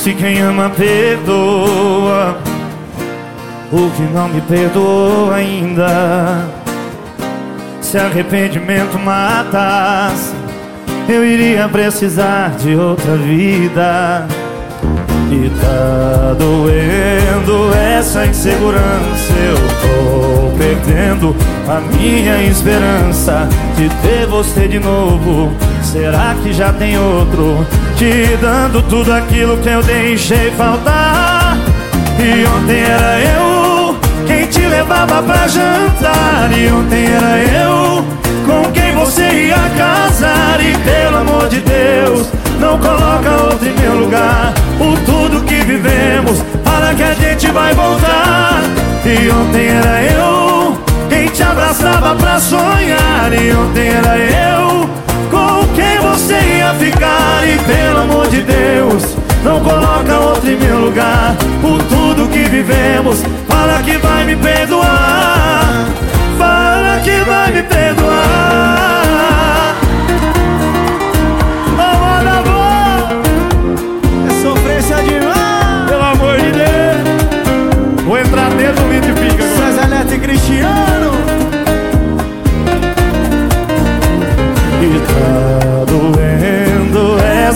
Se quem ama perdoa O que não me perdoou ainda. Se arrependimento matasse Eu iria precisar de outra vida E tá doendo essa insegurança. Eu tô perdendo a minha esperança De ter você de novo. Será que já tem outro? Te dando tudo aquilo que eu deixei faltar? E ontem era eu quem te levava pra jantar. E ontem era eu com quem você ia casar. E pelo amor de Deus, não coloca que a gente vai voltar. E ontem era eu quem te abraçava pra sonhar. E ontem era eu ficar. E pelo amor de Deus Não coloca outro em meu lugar. Por tudo que vivemos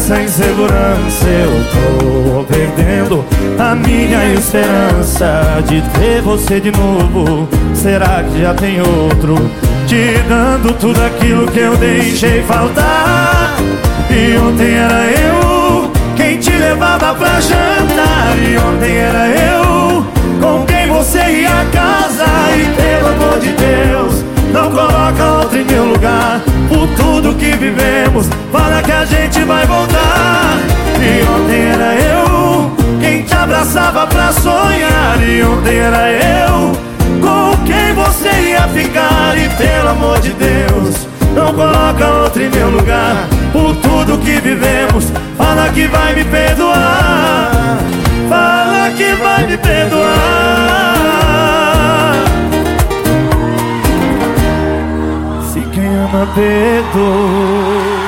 essa insegurança eu tô perdendo a minha esperança de ter você de novo. Será que já tem outro te dando tudo aquilo que eu deixei faltar? E ontem era eu quem te levava pra jantar. E ontem era eu com quem você ia a casa. E pelo amor de Deus, não coloca outro em meu lugar. Tudo que vivemos, fala que a gente vai voltar. E ontem era eu quem te abraçava pra sonhar. E ontem era eu com quem você ia ficar. E pelo amor de Deus, não coloca outro em meu lugar. Por tudo que vivemos, fala que vai me perdoar. Fala que vai me perdoar. Ama perdoa.